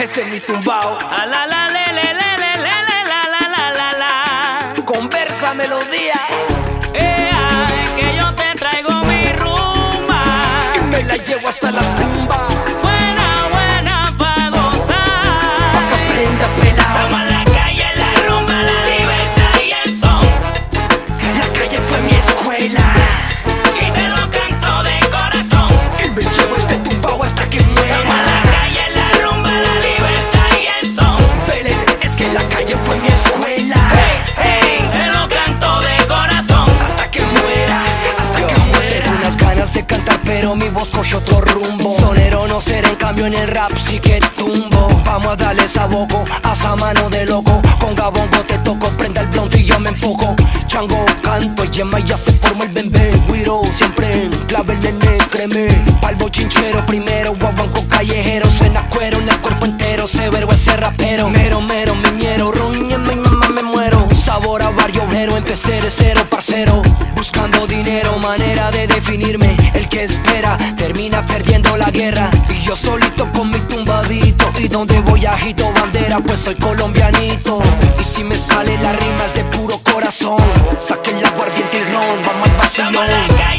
ese es mi tumbao. A la la le le le le le la la la la la. Conversa melodía pero mi voz coge otro rumbo. Sonero no será, en cambio en el rap sí que tumbo. Vamos a darle esa boco, a esa mano de loco. Con gabongo te toco, prenda el blonde y yo me enfoco. Chango, canto y yema ya se forma el bembé. Guiro, siempre en clave el nene, créeme. Palvo chinchero primero, guaguanco callejero. Suena cuero en el cuerpo entero, severo ese rapero. Mero, mero, empecé de cero, parcero. Buscando dinero, manera de definirme. El que espera termina perdiendo la guerra. Y yo solito con mi tumbadito. Y donde voy agito bandera, pues soy colombianito. Y si me sale la rima es de puro corazón. Saquen la aguardiente y ron, vamos al vacilón.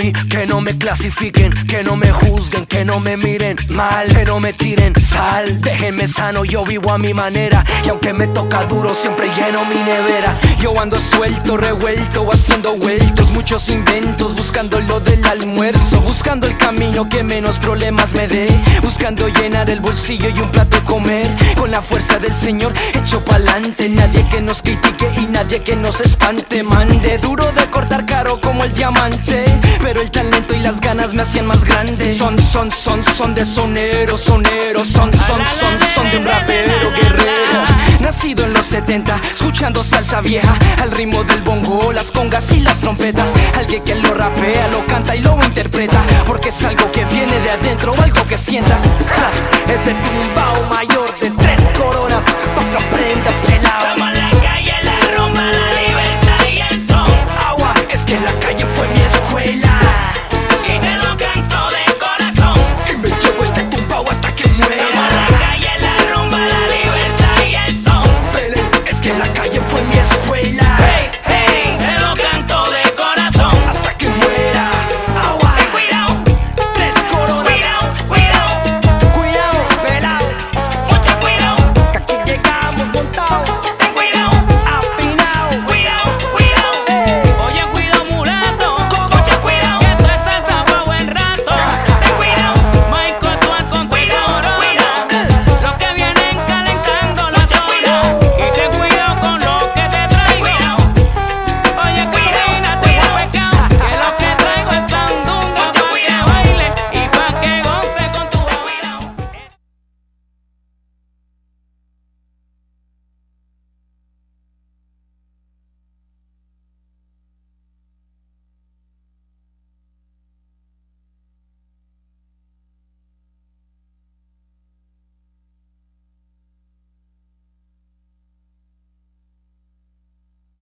A mí que me clasifiquen, que no me juzguen, que no me miren mal, que no me tiren sal, déjenme sano, yo vivo a mi manera y aunque me toca duro siempre lleno mi nevera. Yo ando suelto, revuelto, haciendo vueltos, muchos inventos, buscando lo del almuerzo, buscando el camino que menos problemas me dé, buscando llenar el bolsillo y un plato comer, con la fuerza del Señor hecho pa'lante, nadie que nos critique y nadie que nos espante, mande. Duro de cortar caro como el diamante, pero el talento y las ganas me hacían más grande. Son, son, son, son de sonero, sonero, son, son, son, son de un rapero guerrero. Nacido en los 70, escuchando salsa vieja Al ritmo del bongo, las congas y las trompetas Alguien que lo rapea, lo canta y lo interpreta Porque es algo que viene de adentro, algo que sientas Ja, Es de